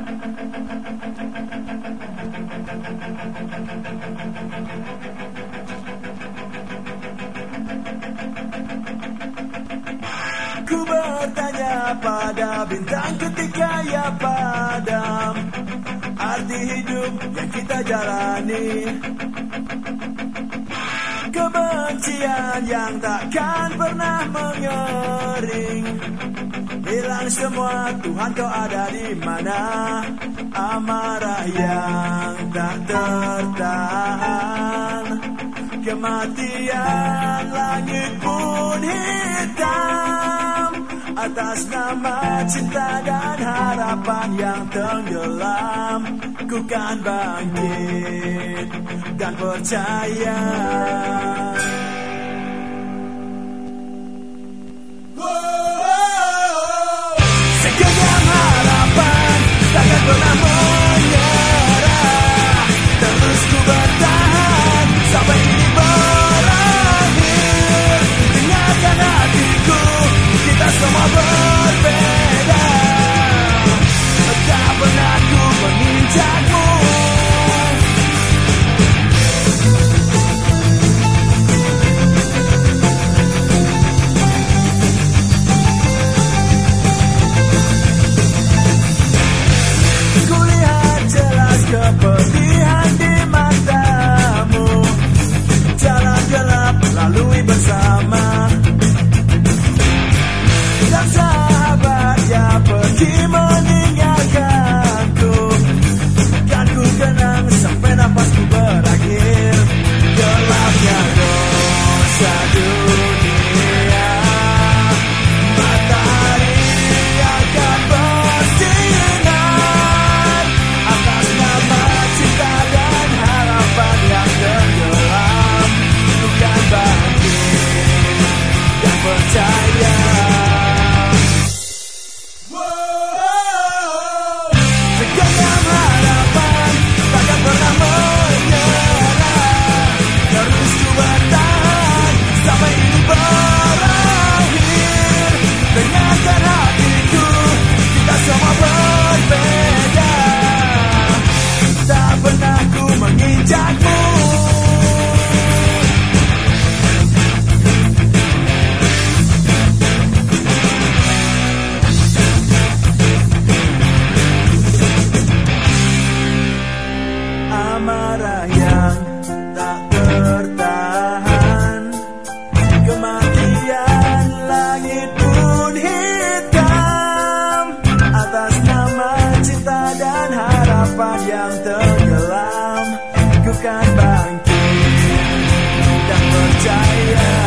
Ku bertanya pada bintang ketika ia padam. Arti hidup yang kita jalani kebencian yang takkan pernah mengering. Hilang semua Tuhan kau ada di mana? Amarah yang tak tertahan. Kematian langit pun hitam. Atas nama cinta dan harapan yang tenggelam. Ku kan bangkit dan percaya. remember akan bangkit dan percaya